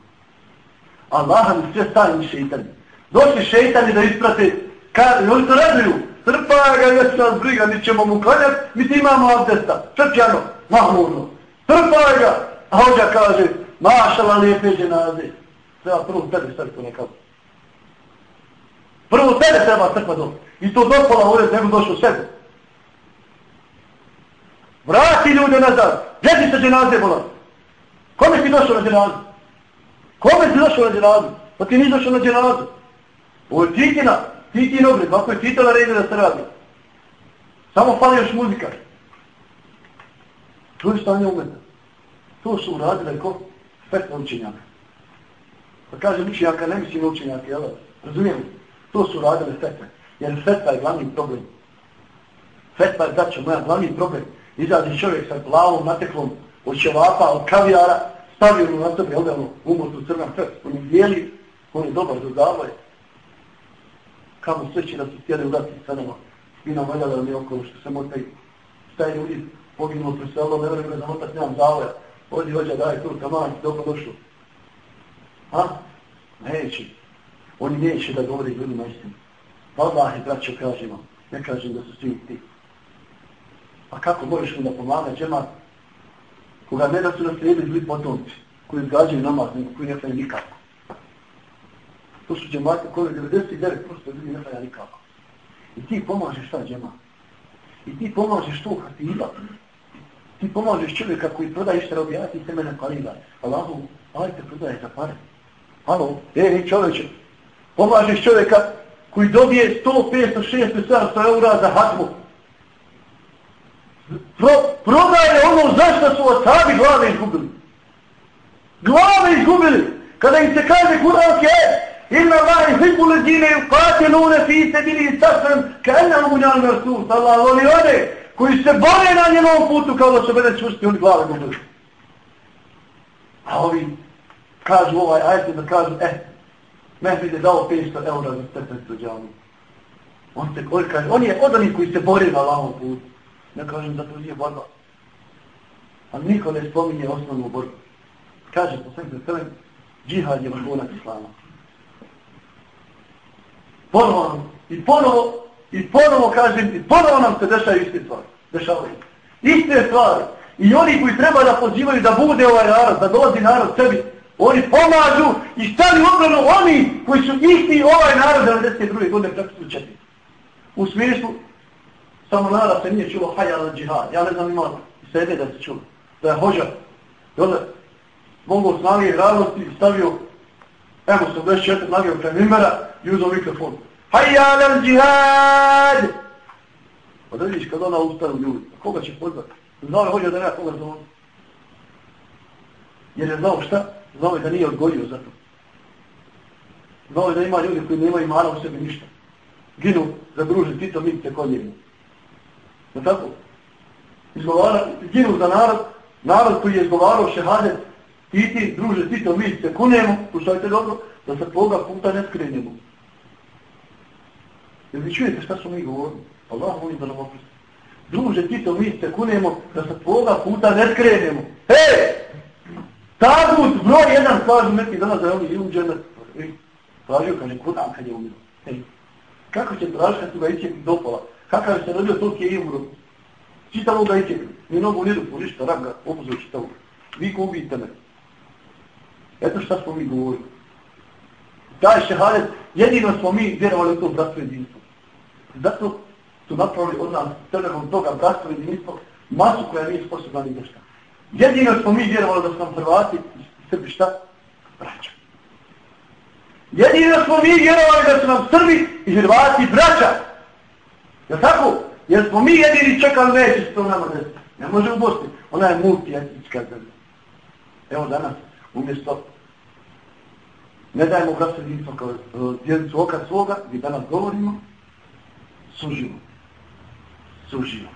S6: Allah mi sve stavim šeitani. Došli šeitani da isprate, ka, oni se raduju, trpa ga, već nas briga, mi ćemo mu klanjati, mi ti imamo abdesta, srpjano, mahmurno. Trpa ga, a hođa kaže, mašala lijepe dženaze. Treba prvo tebe srpu nekako. Prvo tebe treba crkva do. I to dopola ured ne bi došlo sebe. Vrati ljude nazad. Gdje ti se dženaze bola? Kome ti došao na dženazu? Kome si došao na dženazu? Pa ti nisi došao na dženazu. Ovo je titina. Titin obred. ako je titala redi da se radi? Samo fali još muzika. To je stanje umeta. To su uradile ko? Fetna učenjaka. Pa kaže učenjaka, ne mislim učenjaka, jel? Razumijem? To su uradile fetve. Jer fetva je glavni problem. Fetva je, braćo moja, glavni problem. Izađe čovjek sa glavom nateklom od ćevapa, od kavijara, stavio mu na sebi, odavno, umotu crna fet, on je bijeli, on je dobar, dodavao je. Kamo sveći da se htjeli u sa nama. I nam valjala mi okolo što se mota i šta je ljudi poginuo preselilo, ne vreme da motak nemam zavoja. Odi hođa, daj tu, taman, dobro došlo. Ha? Neće. Oni neće da govori ljudima istinu. Vallahi, braćo, kažem kažemo, ne kažem da su svi ti. A kako možeš mu da pomaga džemat koga ne da su naslijedili zli potomci, koji izgađaju namaz, nego koji ne faje nikako. To su džemate koje 99% ljudi ne faja nikako. I ti pomažeš ta džema. I ti pomažeš to kad Ti pomažeš čovjeka koji prodaje šta robijati i semene kalila. Allahu, ajte prodaje za pare. Halo, ej čovječe, pomažeš čovjeka koji dobije 100, 500, 600, 700 eura za hatmu. Pro, prodaje ono zašto su osabi glave izgubili. Glave izgubili. Kada im se kaže kuranke, Inna Allahi hibbu ledine yuqatilune fi sebili sasran ka enna umunjal rasul. Allah voli one koji se bore na njenom putu kao da se bede čvrsti, oni glave gubili. A ovi kažu ovaj, ajet da kažu, eh, Mehmed je dao 500 eura za stepenstvo džavu. On, se, on, kaže, on je od onih koji se bore na lavom putu. Ne kažem da to nije borba. A niko ne spominje osnovnu borbu. Kaže po svem preselem, džihad je vrhunac islama. Ponovo, i ponovo, i ponovo kažem, i ponovo nam se dešaju iste stvari. Dešavaju. Iste stvari. I oni koji treba da pozivaju da bude ovaj narod, da dolazi narod sebi, oni pomažu i stali obrano oni koji su isti ovaj narod 92. godine tako su četiri. U smislu, samo nara se nije čulo hajja al džihad. Ja ne znam ima sebe da se čulo. Da je hođa. I onda mogu snage ravnosti stavio Evo se 24 snage u premimera i uzao mikrofon. Hajja al džihad! Pa da vidiš kad ona ustane ljudi, koga će pozvati? Znao je hođa da nema koga zove. Jer je znao šta? Znao je da nije odgojio za to. Znao je da ima ljudi koji nemaju mana u sebi ništa. Ginu za druže Tito kod koljeni. Je tako? Izgovara, ginu za narod, narod koji je izgovarao šehadet, ti ti, druže Tito se kunemo, slušajte dobro, da se tvoga puta ne skrenemo. Jer vi čujete šta su mi govorili? Allah molim da nam oprosti. Druže Tito se kunemo, da se tvoga puta ne skrenemo. Hej! Tagut, broj jedan, kažu neki danas da je oni ilu džene. Tražio, kaže, kudan kad je umiro. Hej! kako će tražiti kad su ga iće dopola? Kakav se rodio, to je umro. Čitavo ga iće. ni nogu ni ruku, ništa, rab ga, opuzio čitavo. Vi ko ubijete me. Eto šta smo mi govorili. Taj šehadet, jedino smo mi vjerovali u to bratstvo jedinstvo. Zato su napravili od nas trgom toga bratstvo jedinstvo masu koja nije sposobna ni nešto. Jedino smo mi vjerovali da su nam Hrvati i Srbi šta? Braća. Jedino smo mi vjerovali da su nam Srbi i Hrvati braća. Jel tako? Jer smo mi jedini čekali neće s to nama desiti. Ne može u Bosni. Ona je multijetnička zemlja. Evo danas, umjesto ne dajemo glasovnicom kao uh, djelicu oka svoga, gdje danas govorimo, sužimo. Sužimo.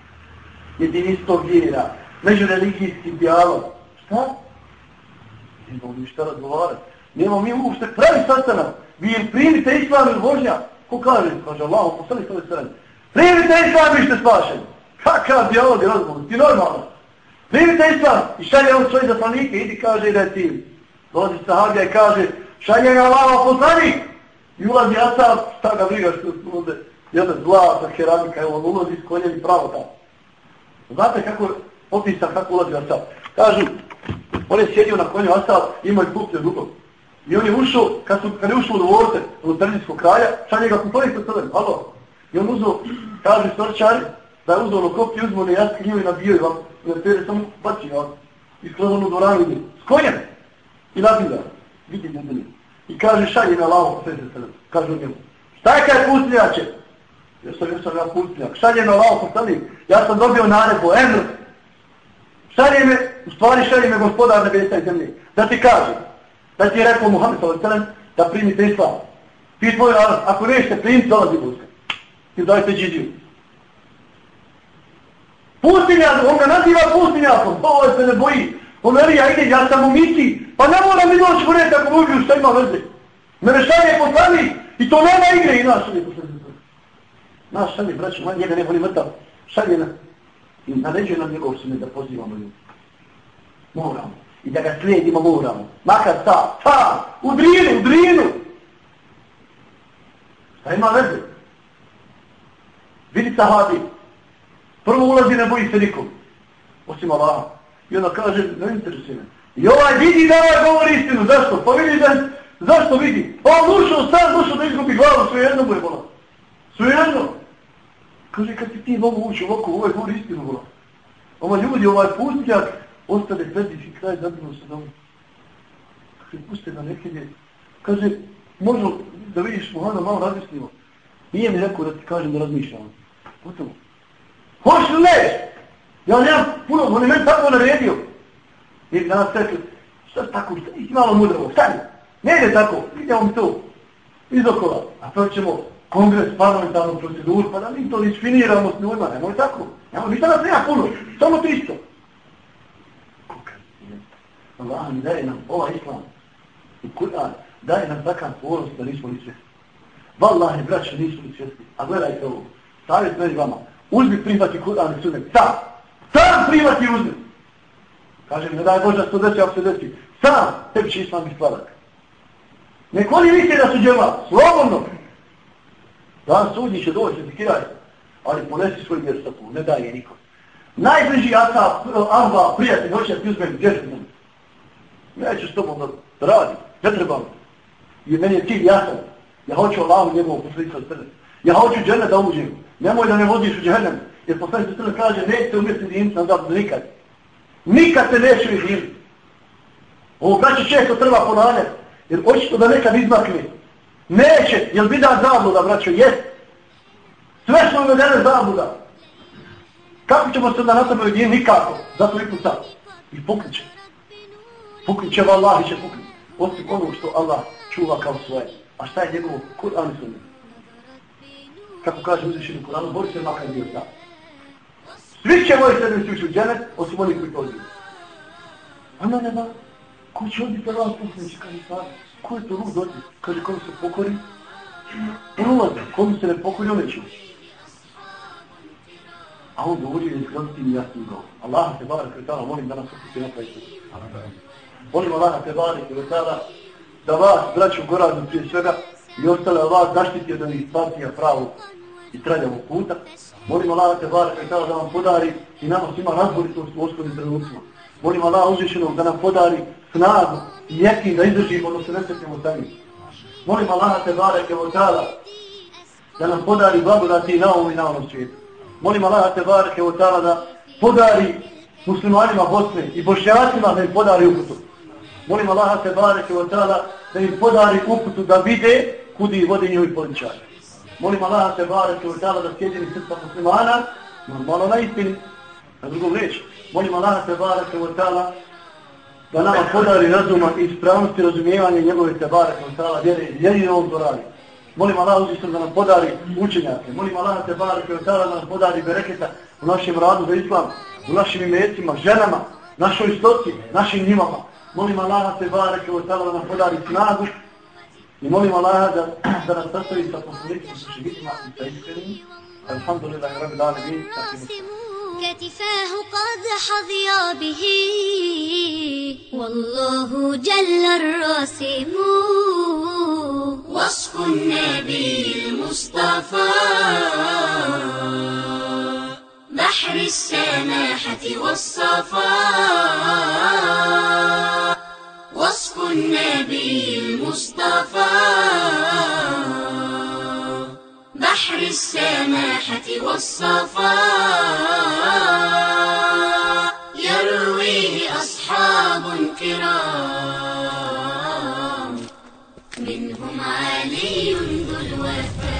S6: Jedinistvo vjera, međureligijski dijalog. Šta? Nemamo ništa razgovarati. Nemamo mi uopšte pravi sastanak. Vi primite islam ili vožnja. Ko kaže? Kaže Allah, postali sve sve. Primite islam i ste spašeni. Kakav dijalog je razgovor? Ti normalno. Primite islam i šalje on svoje zaslanike. Idi kaže da je tim. Dolazi sahabija i kaže šalje ga lava poslanik. I ulazi Asab, šta ga briga što su ovdje jedna zlata keramika, on ulazi s konjem i pravo tamo. Znate kako opisa kako ulazi Asab. Kažu, on je sjedio na konju Asab, imao je kupce dugo. I on je ušao, kad, su, kad je ušao u dvorce od Tržinskog kraja, šalje ga kupovi sa crven, alo. I on uzo, kaže storčar, da je uzao ono kopije, uzmo ne jaske njove nabio i vam, na tere samo baci, ja. I skroz ono dvoranu ide. S konjem! I nabio ga. Vidi ljudini. I kaže, šalje na lavo, sve se sve, Kaže njemu. Šta je kaj pustinjače? Ja sam, ja sam ja pustinjak. Šalje na lavo, postali, Ja sam dobio naredbu, emr, Šalje me, u stvari šalje me gospodar nebesa i zemlje. Da ti kaže, da ti je rekao Muhammed s.a.v. da primite islam. Ti tvoj narod, ako nešte primiti, dolazi u Ti dajte džidiju. Pustinjak, on ga naziva pustinjakom, pa ovaj se ne boji. On veli, ja ide, ja sam u misiji, pa ne moram mi doći u red ako uđu šta ima veze. Mene šalje poslani i to nema igre i naš šalje poslani. Naš šalje, braću, man njega ne voli mrtav. Šalje na, i naređuje nam njegov sume da pozivamo ljudi. Moramo. I da ga slijedimo moramo. Makar ta, ta, u drinu, u drinu. Šta pa ima veze? Vidi sahabi. Prvo ulazi, ne boji se nikom. Osim Allaha. I onda kaže, ne interesuje me. I ovaj vidi da ovaj govori istinu. Zašto? Pa vidi da, zašto vidi? Pa on ušao sad došao da izgubi glavu, sve jedno mu je bola. Sve jedno. Kaže, kad si ti mogu ući ovako, ovaj govori istinu bola. Ova ljudi, ovaj pustjak, ostane predih i kraj zadinu se domu. Kaže, puste na nekelje. Kaže, možda da vidiš Mohana malo razmislimo. Nije mi rekao da ti kažem da razmišljam. Gotovo. Hoćeš li ne? Ja nemam puno, on je meni tako naredio. Jer danas rekli, šta tako, šta, malo mudrovo, stani. Ne ide tako, idemo mi to. Iz okola. A to ćemo kongres, parlamentarnu proceduru, pa da mi to isfiniramo s ljudima, nemoj tako. Nemoj, ništa nas nema puno, samo 300. Allah mi daje nam ova islam. I Kur'an daje nam takav ponos da nismo ni svjesni. Wallahi, braće, nismo ni svjesni. A gledajte ovo. Savjet meni vama. Uzmi prihvati Kur'an i sunet. Sam. Sam prihvati i uzmi. Kažem, ne daj Boža 110, ako se desi. Sam. Tebi će islam biti sladak. Nek oni misle da su džema, Slobodno. Dan sudnji će doći, zikiraj. Ali ponesi svoj vjer sa Ne daj je nikom. Najbliži Asaf, Ahba, prijatelj, hoće da ti uzmem dježu. Neću s tobom da radim, Ne trebam. I meni je cilj jasan. Ja hoću Allahu njegovu poslicu od srde. Ja hoću džene da uđem. Nemoj da ne vodiš u džehennem. Jer poslanik se sve kaže, nećete umjeti jedinicu na zabu nikad. Nikad se neće jedinicu. Ovo braće često treba ponavljati. Jer očito da nekad izmakne. Neće. jer bi da zabluda, braćo? Jes. Sve što uvedene zabluda. Kako ćemo se da nastavimo jedinicu? Nikako. Zato i puta. I pokriće. Pokriće Allah i će pokriće. Osim ono što Allah čuva kao svoje. A šta je njegovo Kur'an i sunnet? Kako kaže uzvišeni Kur'an, bori se makar bio sam. Svi će moji sebe sući u dženet, osim onih koji to odbiju. A na nema, ko će odbiti Allah poslanići, kaže sad, ko je to rud odbiti? Kaže, komu se pokori? On ulazi, komu se ne pokori, on neće. A on govori da izgledati mi jasnim govor. Allah se barak kretala, molim da nas okupi napraviti. Molim Allah te barak kretala, da vas, braću Goraznu prije svega, i ostale Allah zaštiti od onih partija pravu i traljavog puta. Molim Allah te bar kada da vam podari i nama svima razboritost u osnovnim trenucima. Molim Allah uzvišenog da nam podari snagu i jekin da izdržimo ono se ne sa njim. Molim Allah te bar kada da nam podari blagodati na ovom i na ovom svijetu. Molim Allah te bar kada da podari muslimanima Bosne i bošnjacima da im podari uputu. Molim Allah te bareke wa ta'ala da im podari uputu da vide kudi vode njihovi političari. Molim Allah te barek wa tala da sjedini srca muslimana, normalno na istini, na drugom reči. Molim Allah te barek wa tala da nama podari razuma i ispravnosti razumijevanja njegove te bareke wa tala vjere, vjeri na ovom dorali. Molim Allah uzvišno da nam podari učenjake. Molim Allah te barek wa tala da nam podari bereketa u našem radu za islam, u našim imecima, ženama, našoj stoci, našim njimama. Molim Allah te barek wa tala da nam podari snagu المهم والله هذا ده نختصر انت تصليت مش جيت مع الحمد لله رب العالمين
S8: كتفاه قد حظيا به. والله جل الراسم. وصف النبي المصطفى. بحر السماحة والصفاء النبي المصطفى. بحر السماحة والصفاء يرويه أصحاب كرام منهم علي ذو الوفاء.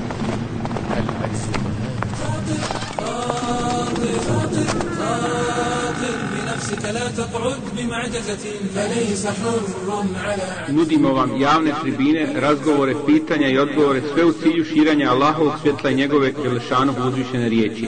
S5: Nudimo vam javne tribine, razgovore, pitanja i odgovore, sve u cilju širanja Allahovog svjetla i njegove Đelešanog uzvišene riječi.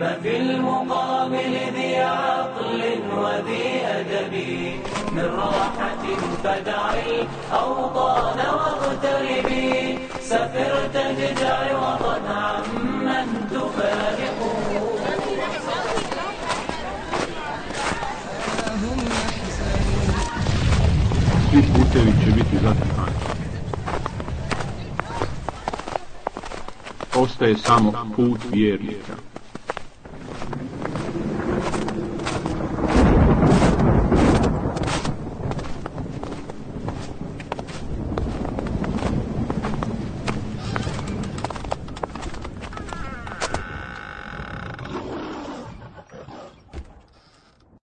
S9: ما في المقابل ذي عقل وذي أدب من راحة فدع الأوطان واغتربي سفر تجدع وطن عمن تفارقه
S2: Svi putevi će biti zatrpani. Ostaje samo put vjernika.